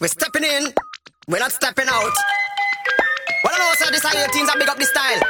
We're stepping in. We're not stepping out. Well, I know, sir, this how your teams are big up this style.